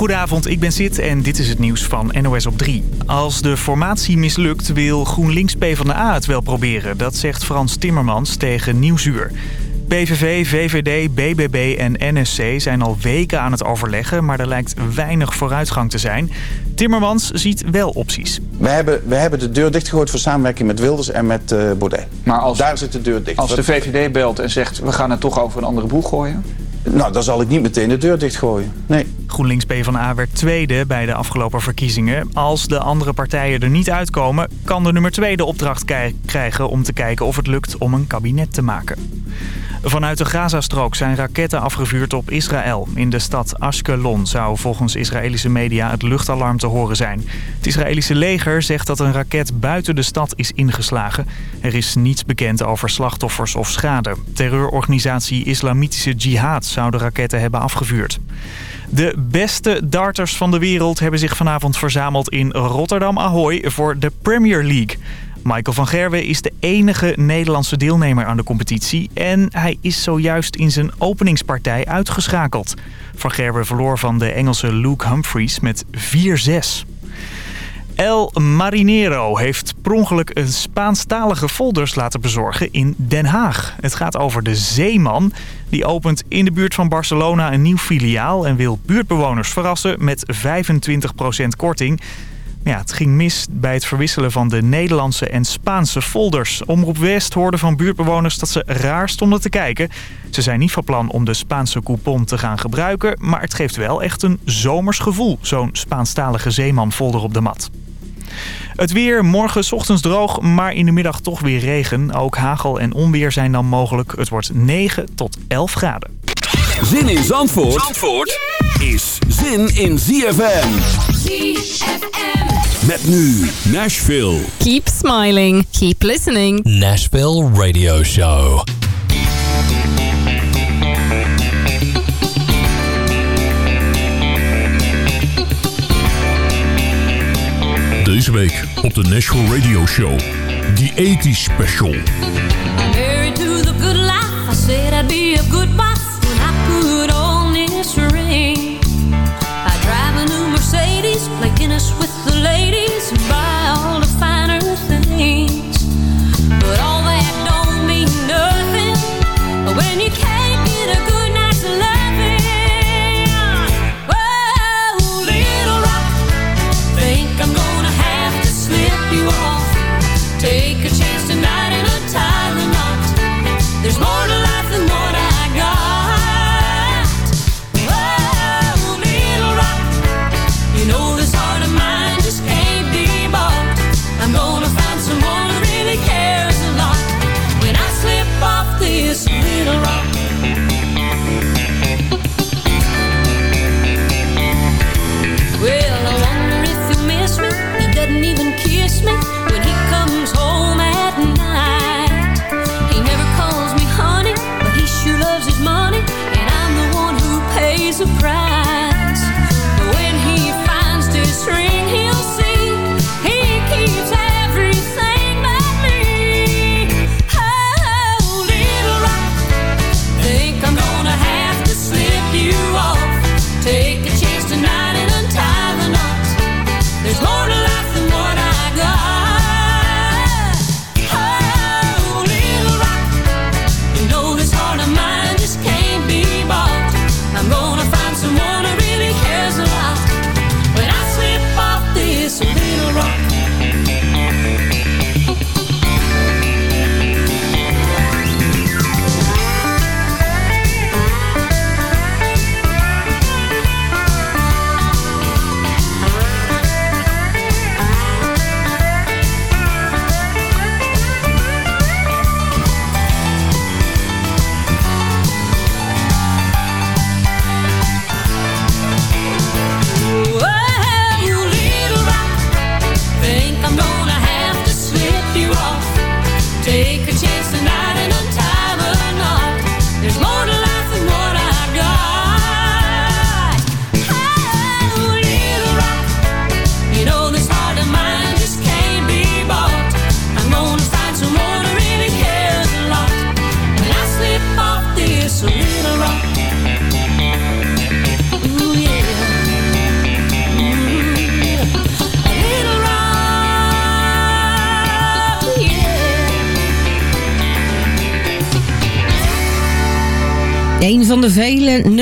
Goedenavond, ik ben Sid en dit is het nieuws van NOS op 3. Als de formatie mislukt wil GroenLinks PvdA het wel proberen. Dat zegt Frans Timmermans tegen Nieuwsuur. PVV, VVD, BBB en NSC zijn al weken aan het overleggen... maar er lijkt weinig vooruitgang te zijn. Timmermans ziet wel opties. We hebben, we hebben de deur dichtgegooid voor samenwerking met Wilders en met uh, Baudet. Maar als, Daar zit de deur dicht. Als de VVD belt en zegt we gaan het toch over een andere boeg gooien? Nou, dan zal ik niet meteen de deur dichtgooien. Nee. GroenLinks PvdA werd tweede bij de afgelopen verkiezingen. Als de andere partijen er niet uitkomen, kan de nummer twee de opdracht krijgen om te kijken of het lukt om een kabinet te maken. Vanuit de Gazastrook zijn raketten afgevuurd op Israël. In de stad Ashkelon zou volgens Israëlische media het luchtalarm te horen zijn. Het Israëlische leger zegt dat een raket buiten de stad is ingeslagen. Er is niets bekend over slachtoffers of schade. Terreurorganisatie Islamitische Jihad zou de raketten hebben afgevuurd. De beste darters van de wereld hebben zich vanavond verzameld in Rotterdam Ahoy voor de Premier League. Michael van Gerwen is de enige Nederlandse deelnemer aan de competitie... en hij is zojuist in zijn openingspartij uitgeschakeld. Van Gerwen verloor van de Engelse Luke Humphries met 4-6. El Marinero heeft per ongeluk een Spaanstalige folders laten bezorgen in Den Haag. Het gaat over de Zeeman. Die opent in de buurt van Barcelona een nieuw filiaal... en wil buurtbewoners verrassen met 25% korting... Ja, het ging mis bij het verwisselen van de Nederlandse en Spaanse folders. Omroep West hoorde van buurtbewoners dat ze raar stonden te kijken. Ze zijn niet van plan om de Spaanse coupon te gaan gebruiken... maar het geeft wel echt een zomers gevoel, zo'n Spaanstalige zeeman-folder op de mat. Het weer, morgen ochtends droog, maar in de middag toch weer regen. Ook hagel en onweer zijn dan mogelijk. Het wordt 9 tot 11 graden. Zin in Zandvoort, Zandvoort is zin in ZFM. ZFM. Met nu Nashville. Keep smiling. Keep listening. Nashville Radio Show. Deze week op de Nashville Radio Show. The 80s Special. Married to the good life. I said I'd be a good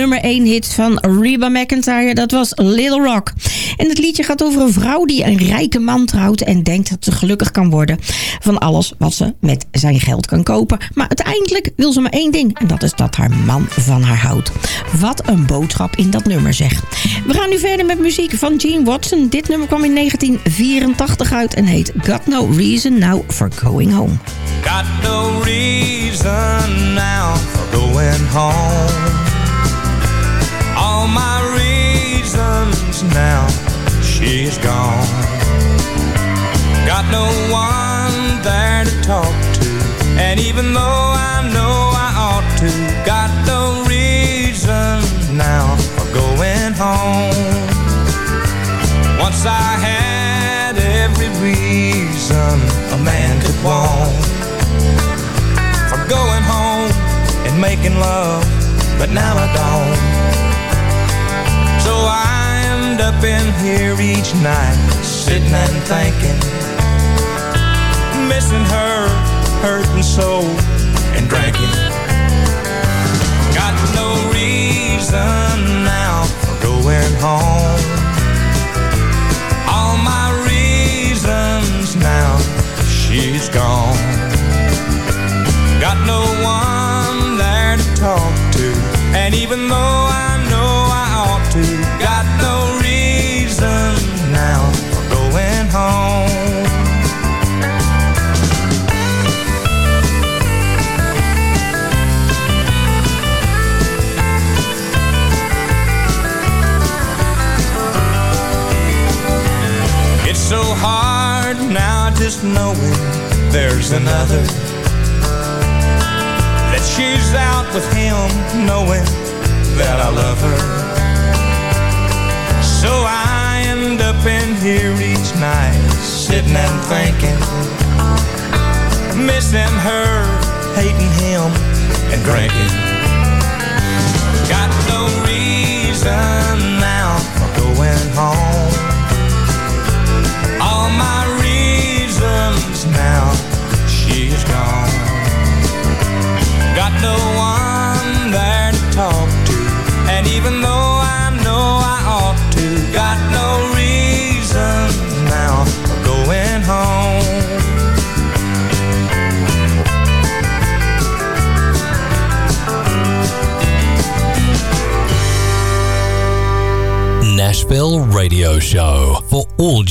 nummer 1 hits van Reba McIntyre, dat was Little Rock. En het liedje gaat over een vrouw die een rijke man trouwt en denkt dat ze gelukkig kan worden van alles wat ze met zijn geld kan kopen. Maar uiteindelijk wil ze maar één ding en dat is dat haar man van haar houdt. Wat een boodschap in dat nummer zeg. We gaan nu verder met muziek van Gene Watson. Dit nummer kwam in 1984 uit en heet Got No Reason Now for Going Home. Got no reason now for going home. All my reasons now, she's gone. Got no one there to talk to. And even though I know I ought to, got no reason now for going home. Once I had every reason a man could want for going home and making love, but now I don't. So I end up in here each night, sitting and thinking, missing her, hurting so, and drinking. Got no reason now for going home. All my reasons now, she's gone. Got no one there to talk to And even though I know ought to. Got no reason now for going home. It's so hard now just knowing there's another. That she's out with him knowing that I love her. So I end up in here each night, sitting and thinking, missing her, hating him, and drinking. Got no reason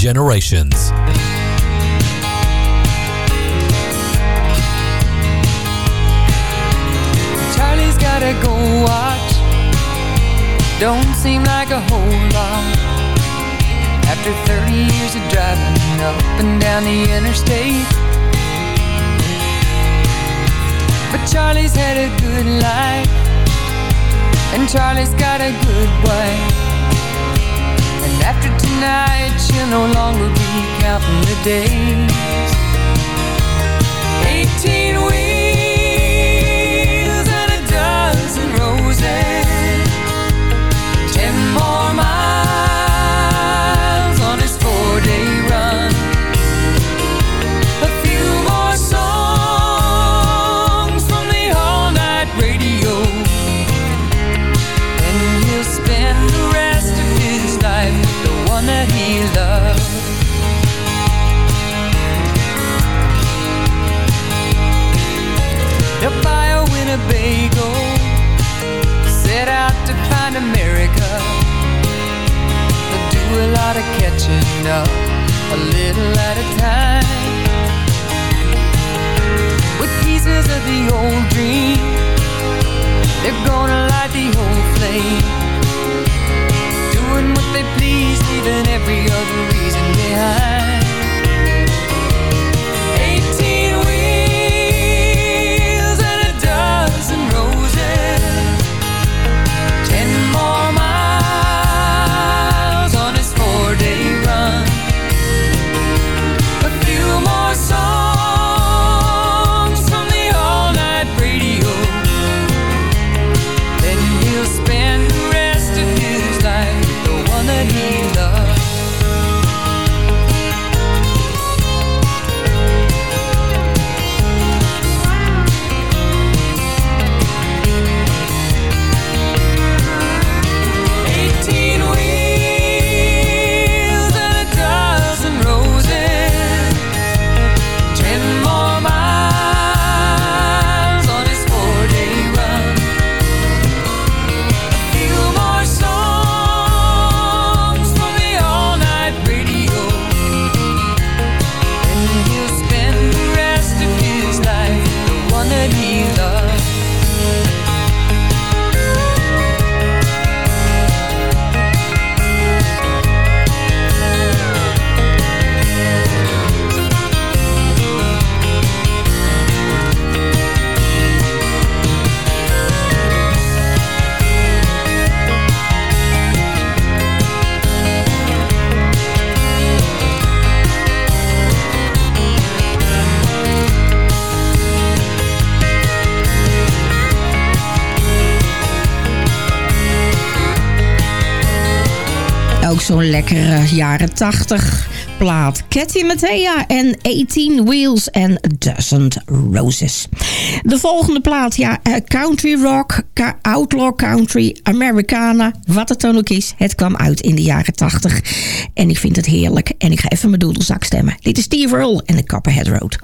generations. gotta go watch. Don't seem like a whole lot. After 30 years of driving up and down the interstate. But Charlie's had a good life. And Charlie's got a good wife And after tonight she'll no longer be counting the days. 18 weeks lot of catching up A little at a time. With pieces of the old Ook zo'n lekkere jaren 80 plaat. Katy Mattea en 18 Wheels and dozen Roses. De volgende plaat, ja, eh, country rock, outlaw country, Americana, wat het dan ook is. Het kwam uit in de jaren 80. En ik vind het heerlijk. En ik ga even mijn doedelzak stemmen. Dit is Steve Earl en de Copperhead Road.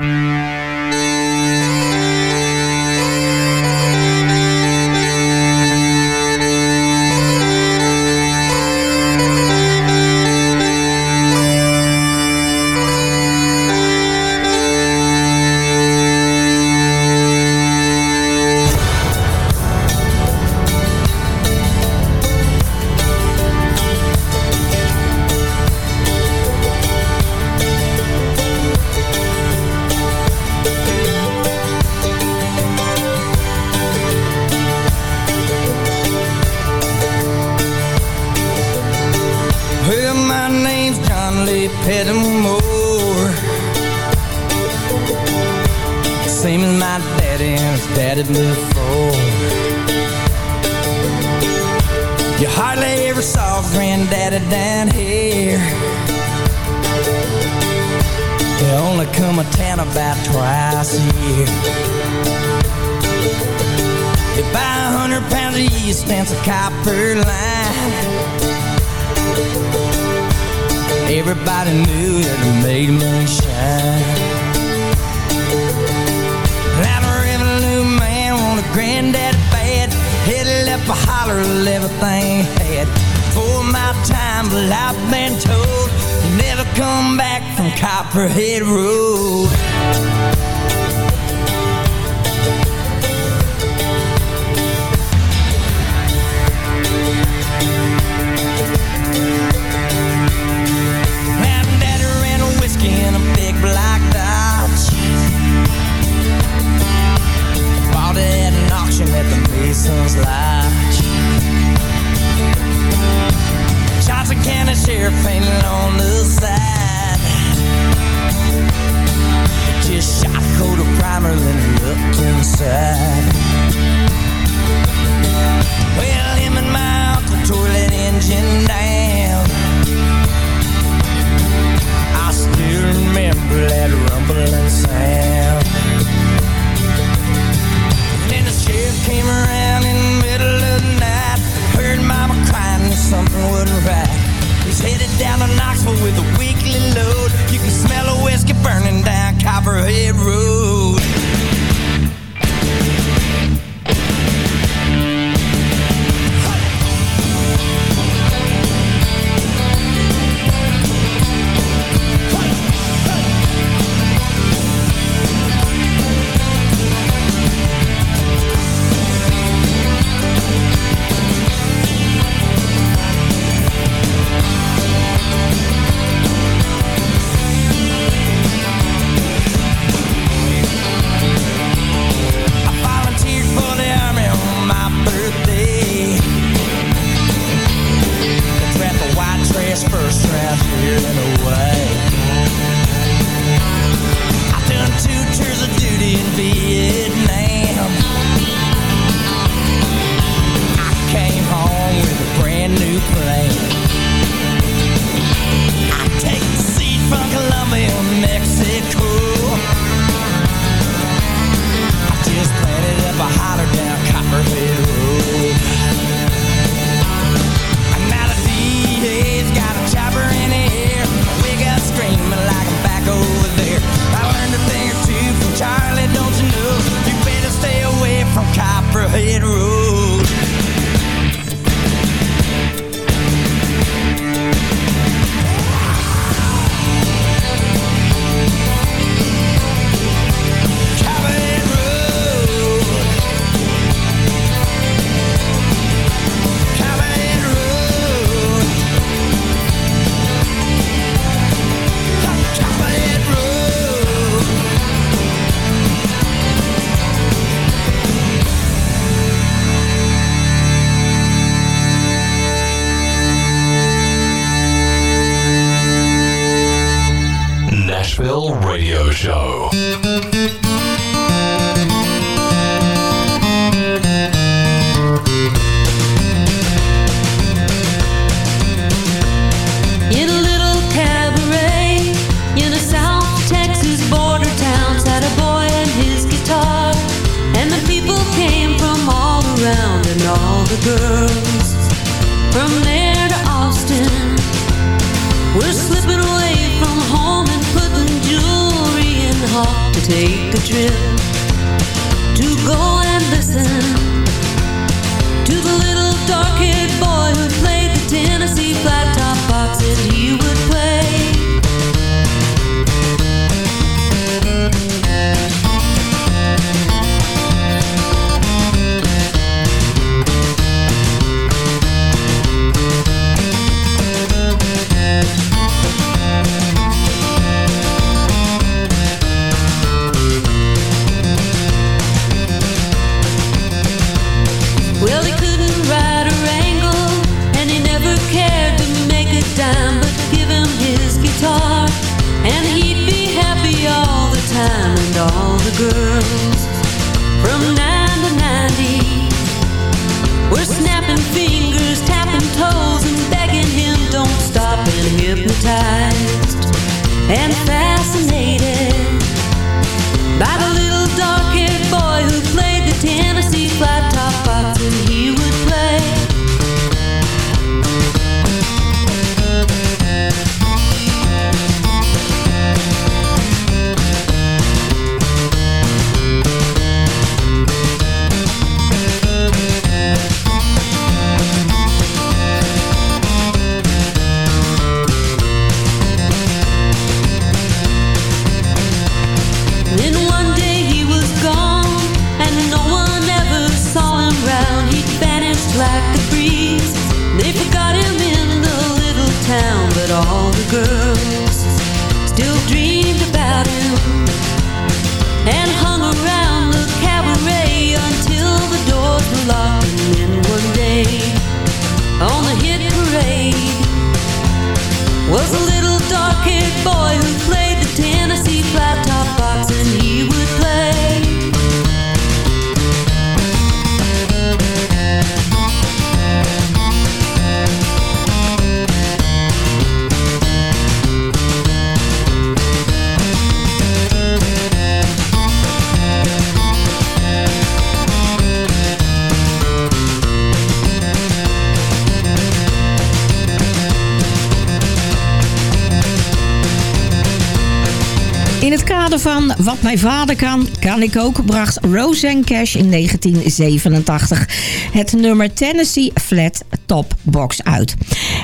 van Wat Mijn Vader Kan, Kan Ik Ook bracht Rose Cash in 1987 het nummer Tennessee Flat Top Box uit.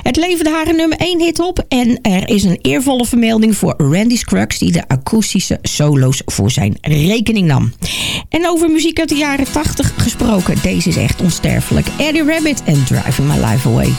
Het leverde haar een nummer 1 hit op en er is een eervolle vermelding voor Randy Scruggs die de akoestische solo's voor zijn rekening nam. En over muziek uit de jaren 80 gesproken, deze is echt onsterfelijk. Eddie Rabbit en Driving My Life Away.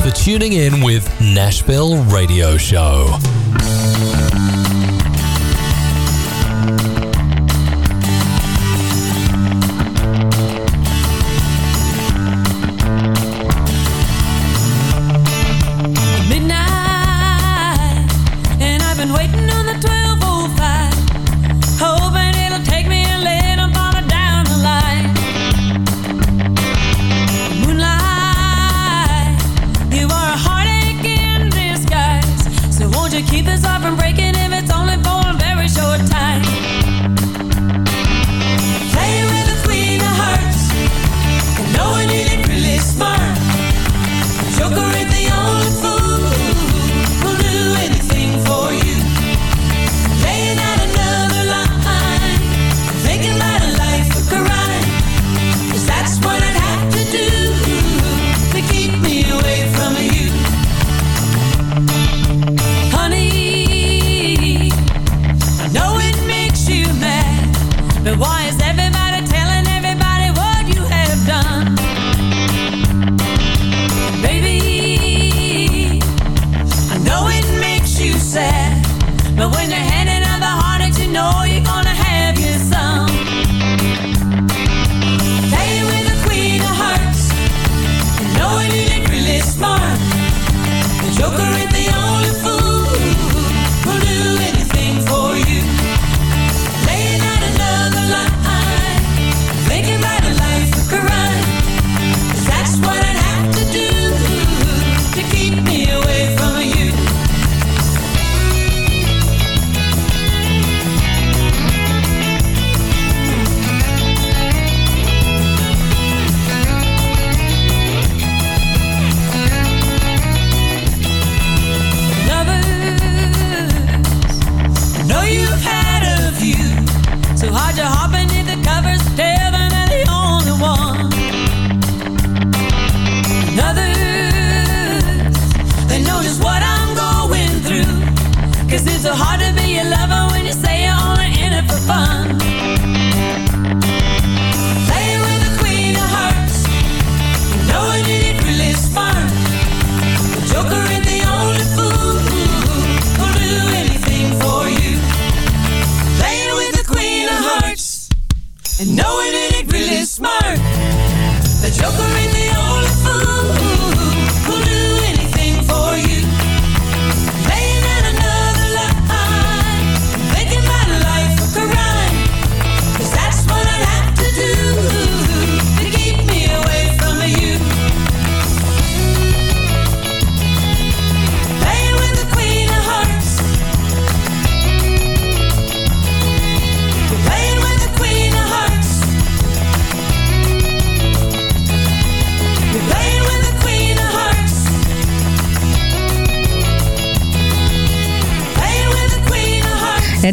for tuning in with Nashville Radio Show.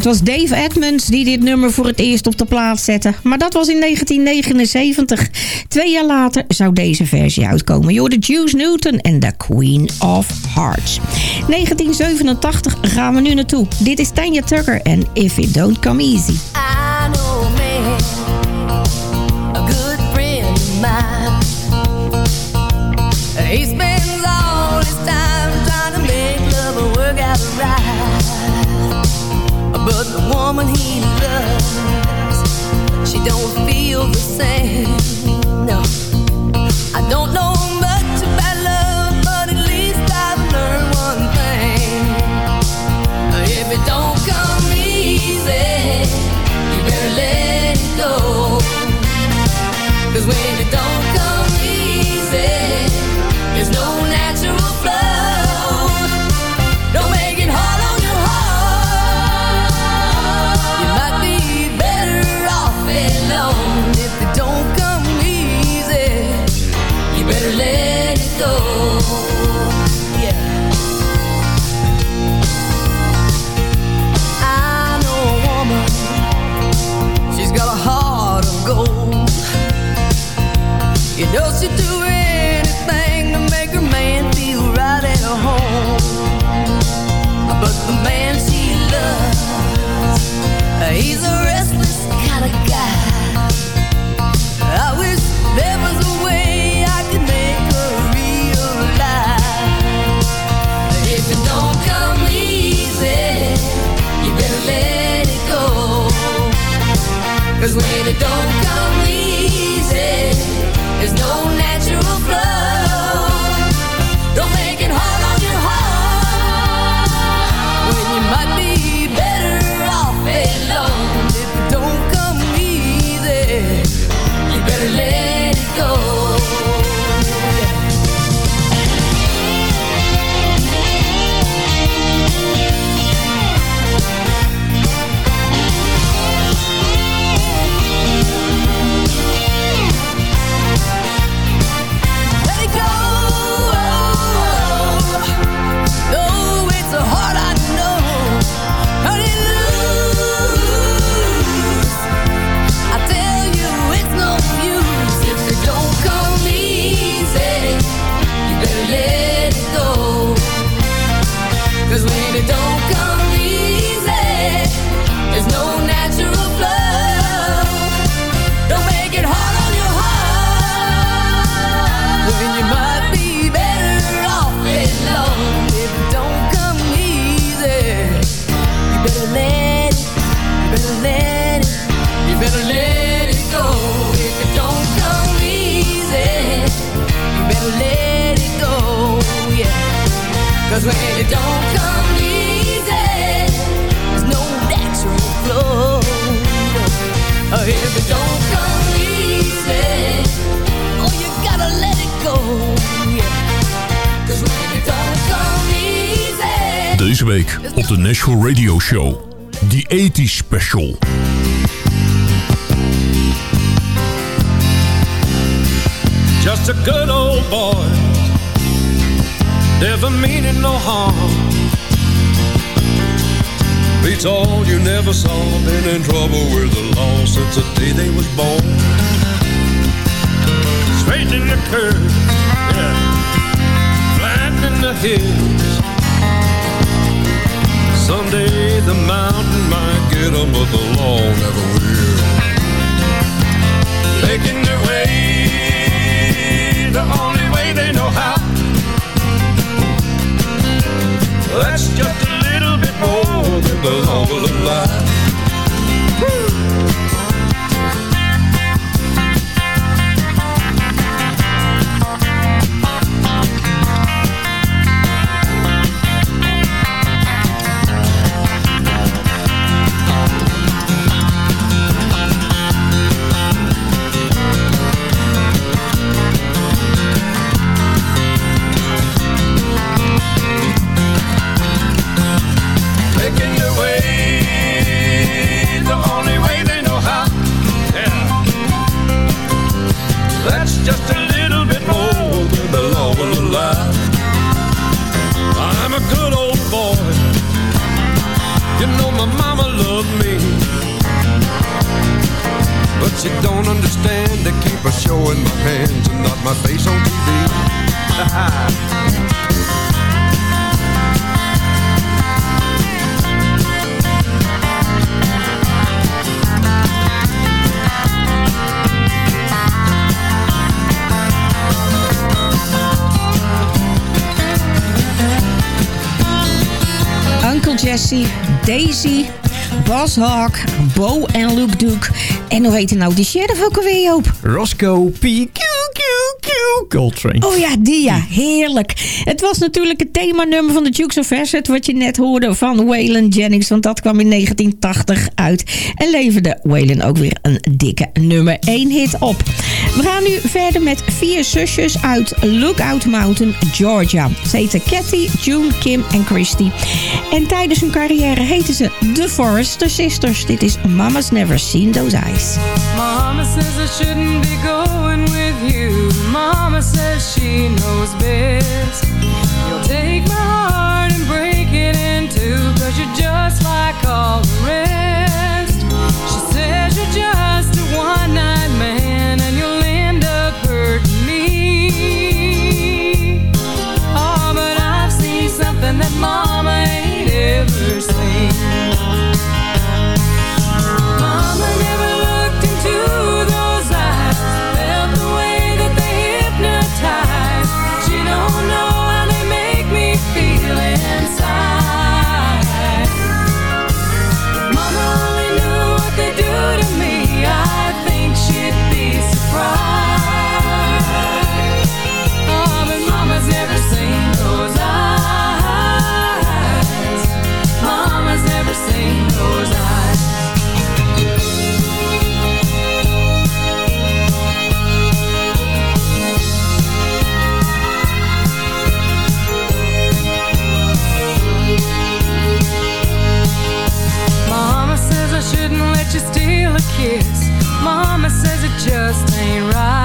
Het was Dave Edmonds die dit nummer voor het eerst op de plaats zette. Maar dat was in 1979. Twee jaar later zou deze versie uitkomen. Je de Juice Newton en The Queen of Hearts. 1987 gaan we nu naartoe. Dit is Tanya Tucker en If It Don't Come Easy. don't feel the same. No, I don't know. Radio Show. The 80s Special. Just a good old boy, never meaning no harm. Beats all you never saw, been in trouble with the law since the day they was born. Straightening the curves, yeah, flattening the hills. Someday the mountain might get 'em, but the law never will. Making their way the only way they know how. En hoe heet nou die sheriff ook alweer, Joop? Roscoe P. Coltrane. Oh ja, die ja. Heerlijk. Het was natuurlijk het themanummer van de Dukes of Hazzard... wat je net hoorde van Waylon Jennings... want dat kwam in 1980 uit. En leverde Waylon ook weer een dikke nummer 1 hit op. We gaan nu verder met vier zusjes uit Lookout Mountain, Georgia. Ze heten Kathy, June, Kim en Christy. En tijdens hun carrière heten ze The Forrester Sisters. Dit is Mama's Never Seen Those Eyes. Mama says I shouldn't be going with you. Mama says she knows best. You'll take my heart and break it in two. Cause you're just like all just ain't right.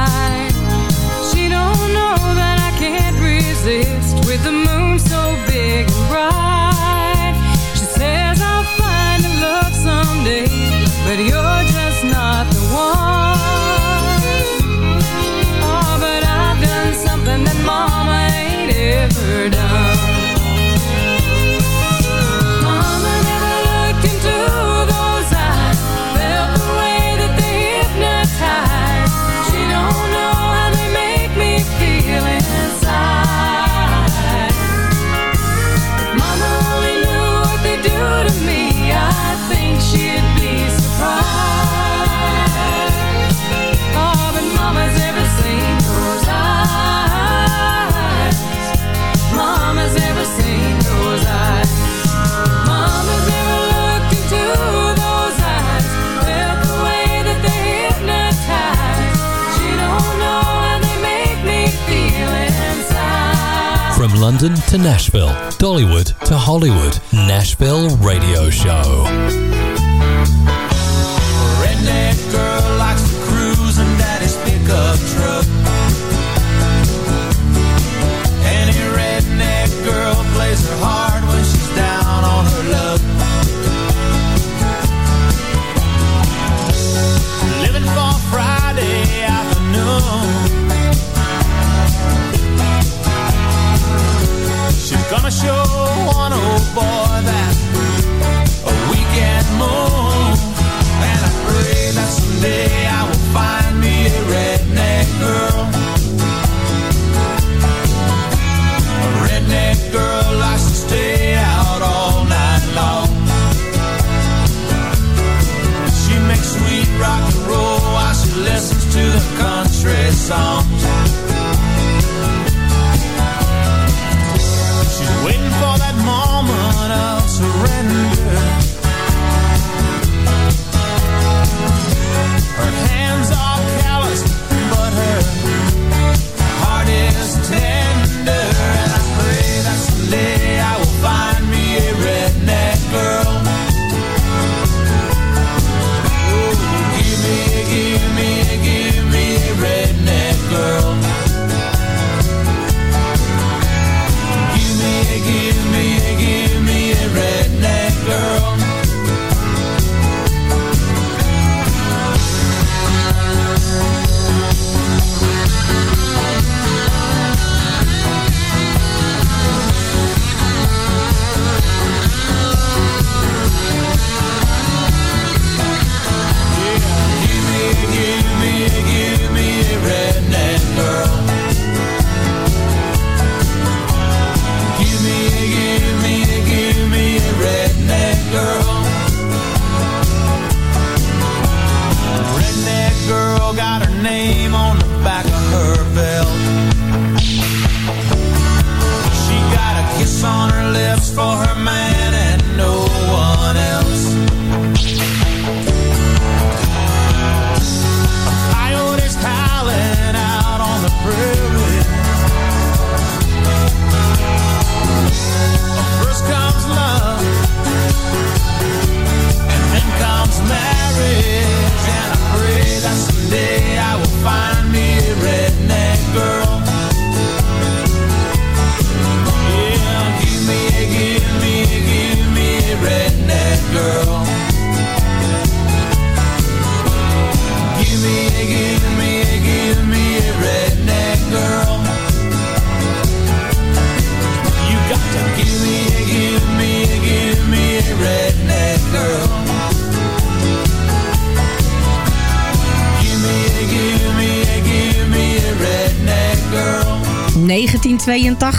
London to Nashville, Dollywood to Hollywood. Nashville Radio Show.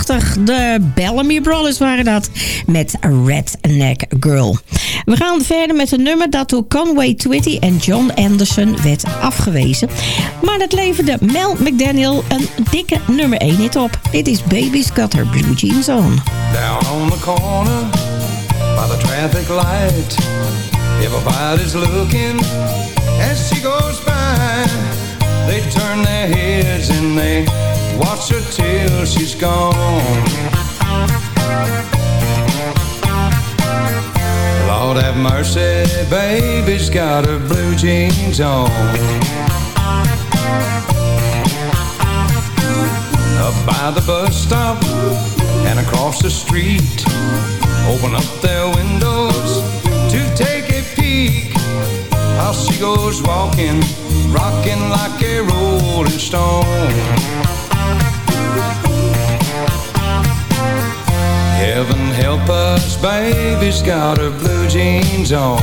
1982, de Bellamy Brothers waren dat, met Redneck Girl. We gaan verder met een nummer dat door Conway Twitty en John Anderson werd afgewezen. Maar dat leverde Mel McDaniel een dikke nummer 1 hit op. Dit is Baby's Got Her Blue Jeans On. Down on the corner by the traffic light. Everybody's looking as she goes by. They turn their heads and they watch her till she's gone. Lord have mercy, baby's got her blue jeans on. Up by the bus stop and across the street. Open up their windows to take a peek. How she goes walking, rocking like a rolling stone. Heaven help us, baby's got her blue jeans on.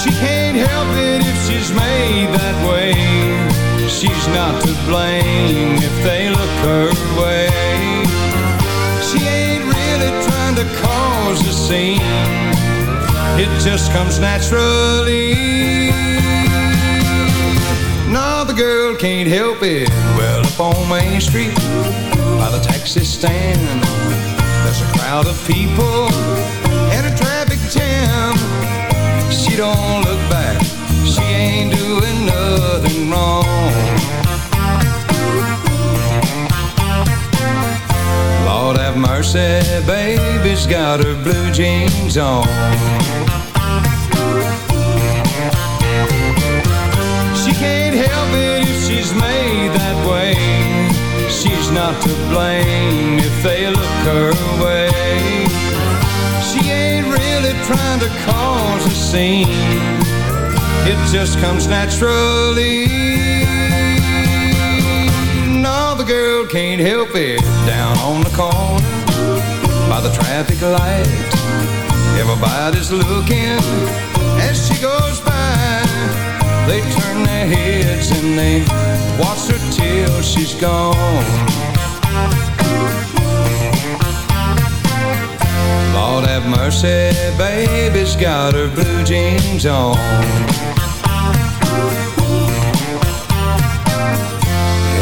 She can't help it if she's made that way. She's not to blame if they look her way. She ain't really trying to cause a scene. It just comes naturally can't help it. Well, up on Main Street, by the taxi stand, there's a crowd of people and a traffic jam. She don't look back, she ain't doing nothing wrong. Lord have mercy, baby's got her blue jeans on. She's not to blame if they look her way. She ain't really trying to cause a scene. It just comes naturally. No, the girl can't help it down on the corner by the traffic light. Everybody's looking as she goes by. They turn their heads and they watch her till she's gone. Lord have mercy, baby's got her blue jeans on.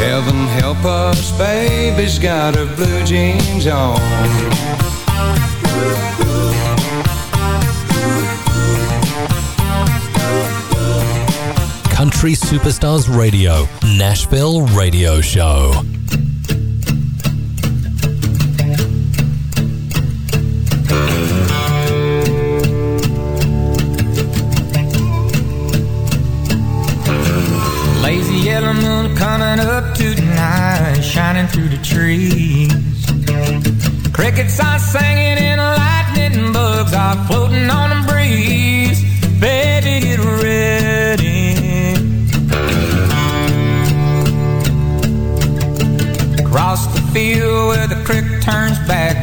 Heaven help us, baby's got her blue jeans on. Country Superstars Radio, Nashville Radio Show. Lazy yellow moon coming up tonight, shining through the trees. Crickets are singing and lightning bugs are floating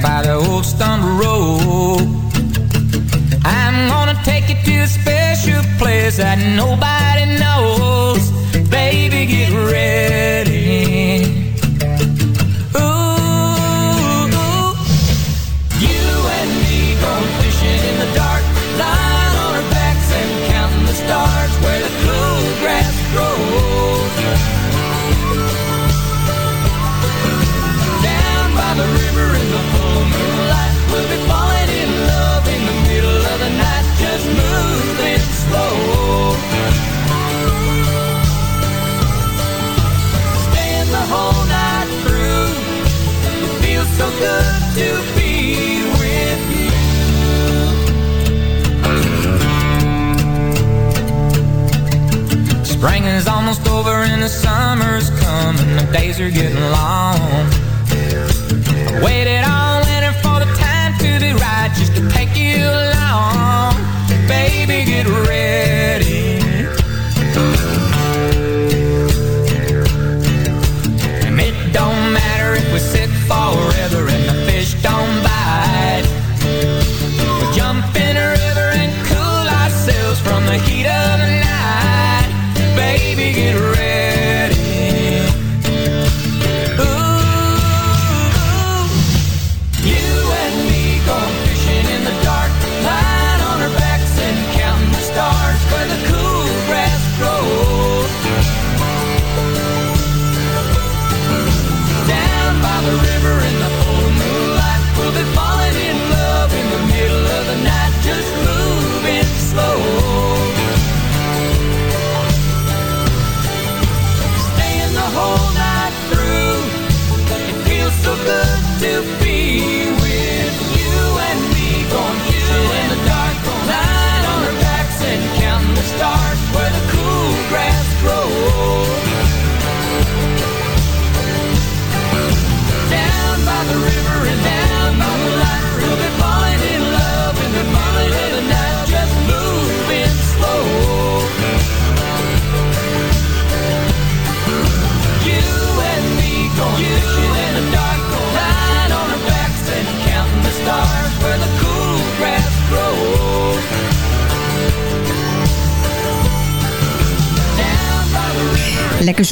by the old stone road.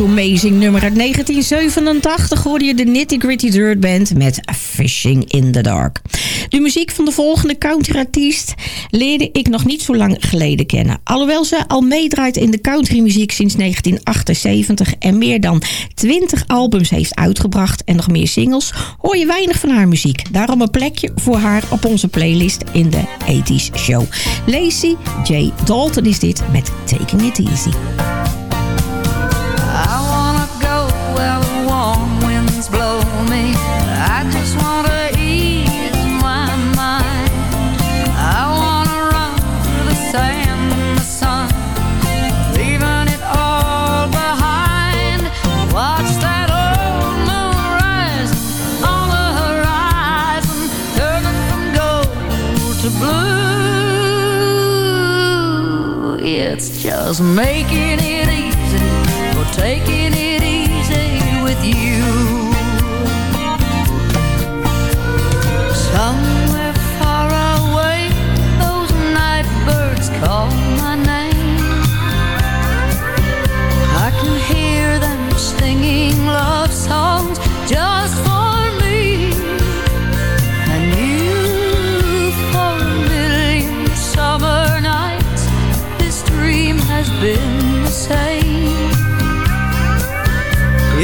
Amazing nummer uit 1987 hoorde je de Nitty Gritty Dirt Band met Fishing in the Dark. De muziek van de volgende countryartiest leerde ik nog niet zo lang geleden kennen. Alhoewel ze al meedraait in de countrymuziek sinds 1978 en meer dan 20 albums heeft uitgebracht en nog meer singles, hoor je weinig van haar muziek. Daarom een plekje voor haar op onze playlist in de 80s show. Lacey J. Dalton is dit met Taking It Easy. It's just making it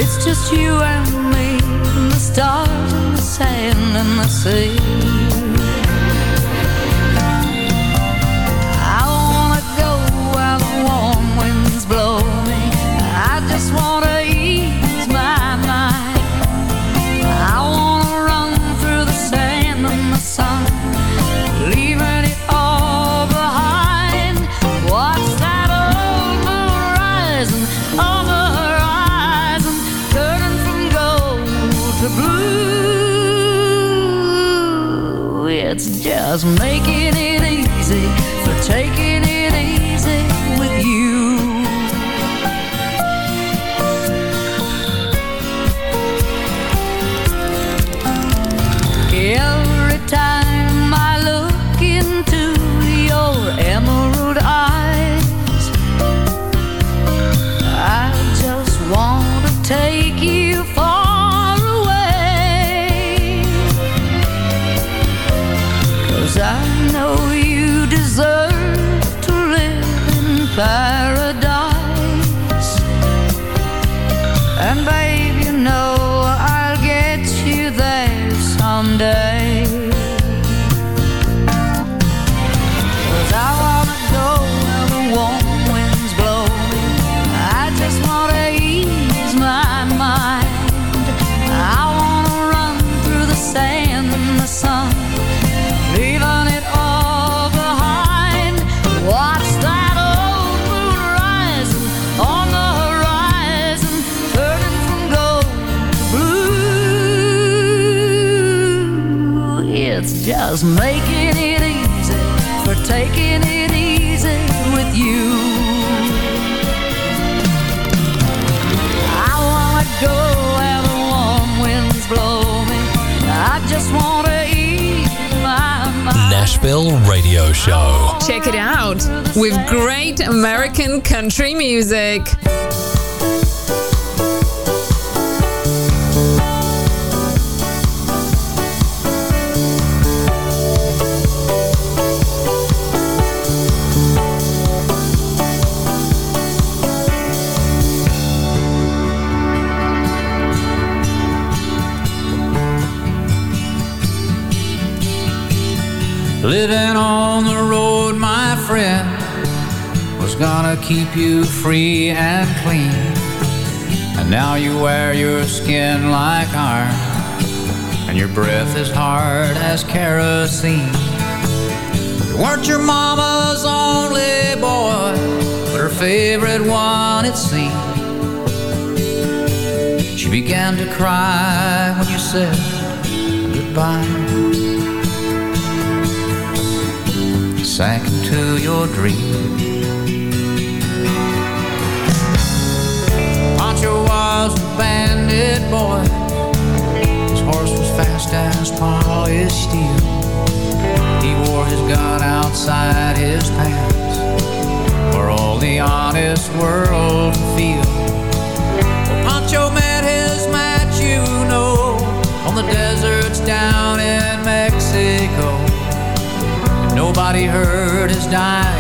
It's just you and me, and the stars and the sand and the sea. Just making it It's just making it easy for taking it easy with you. I wanna go where the warm winds blow me. I just wanna ease my mind. Nashville Radio Show. Check it out with great American country music. Living on the road, my friend, was gonna keep you free and clean. And now you wear your skin like iron, and your breath is hard as kerosene. You weren't your mama's only boy, but her favorite one, it seemed. She began to cry when you said goodbye. Sank into your dream. Pancho was a bandit boy. His horse was fast as polished steel. He wore his gun outside his pants for all the honest world to feel. Heard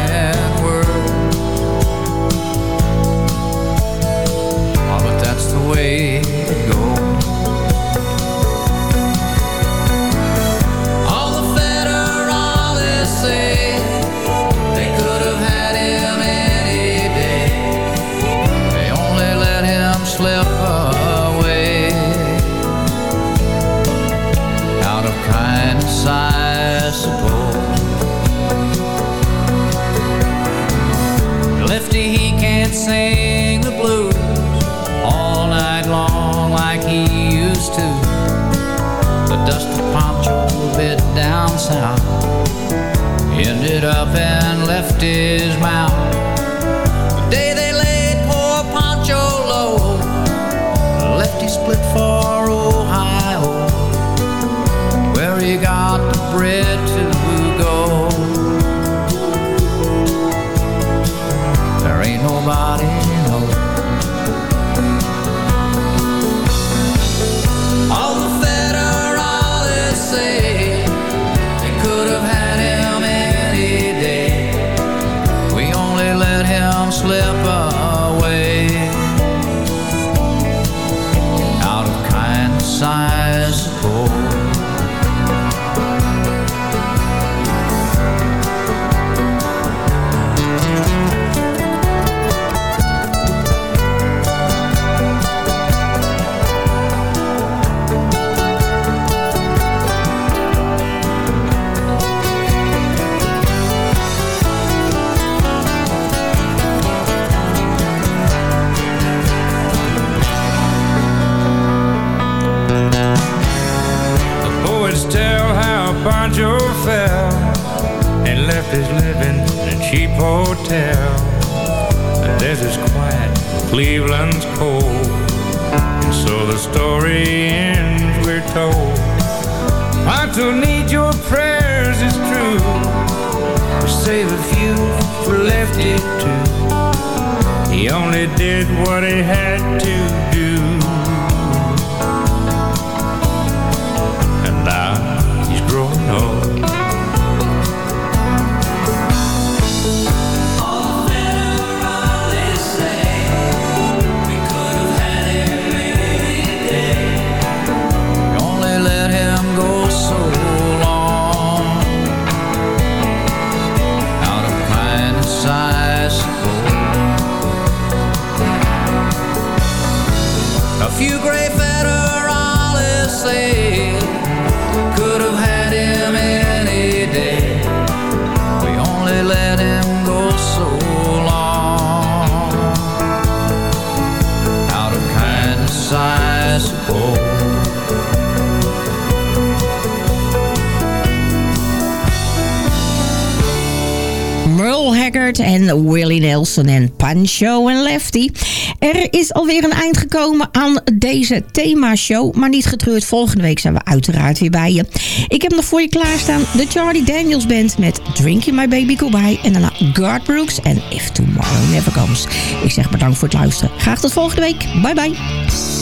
En Pancho en Lefty. Er is alweer een eind gekomen aan deze thema-show, maar niet getreurd. Volgende week zijn we uiteraard weer bij je. Ik heb nog voor je klaarstaan de Charlie Daniels Band met Drinking My Baby Goodbye en daarna Guard Brooks en If Tomorrow Never Comes. Ik zeg bedankt voor het luisteren. Graag tot volgende week. Bye bye.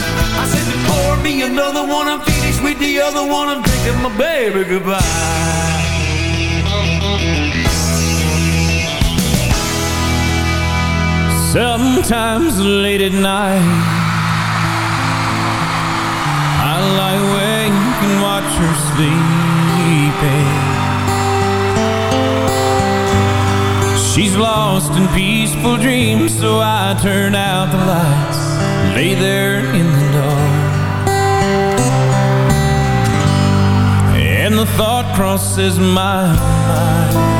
I said to pour me another one, I'm finished with the other one, I'm taking my baby goodbye. Sometimes late at night I lie awake and watch her sleeping She's lost in peaceful dreams So I turn out the lights Lay there in the dark. And the thought crosses my mind.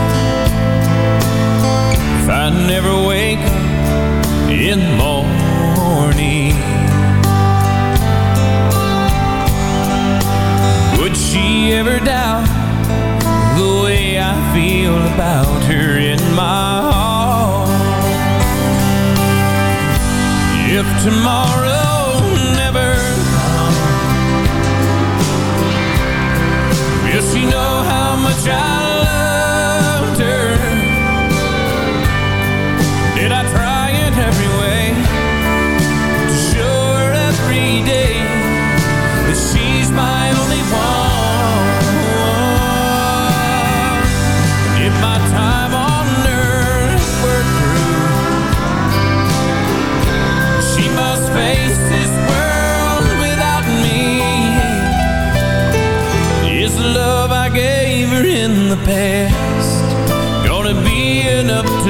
If I never wake up in the morning Would she ever doubt the way I feel about her in my heart If tomorrow never. Comes Will she know how much I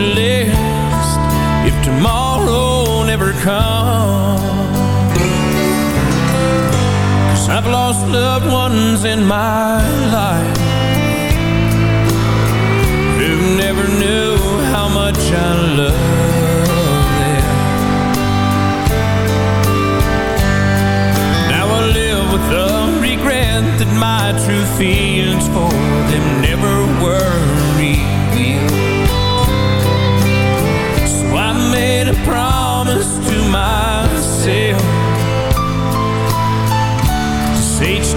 last If tomorrow never comes. Cause I've lost loved ones in my life Who never knew how much I loved them. Now I live with the regret that my true feelings for them never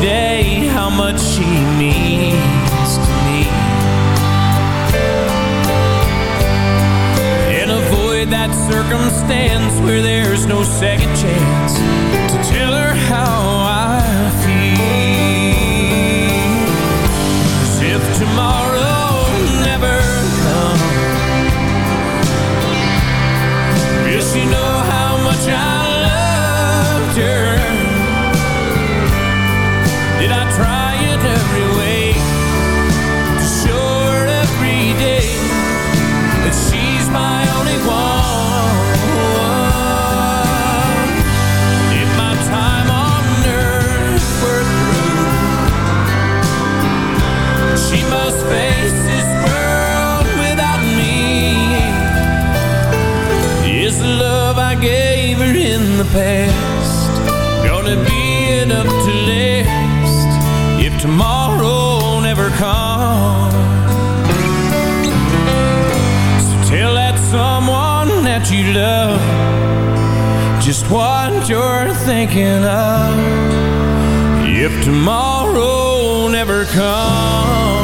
day how much she means to me. And avoid that circumstance where there's no second chance to tell her love just what you're thinking of if tomorrow never comes.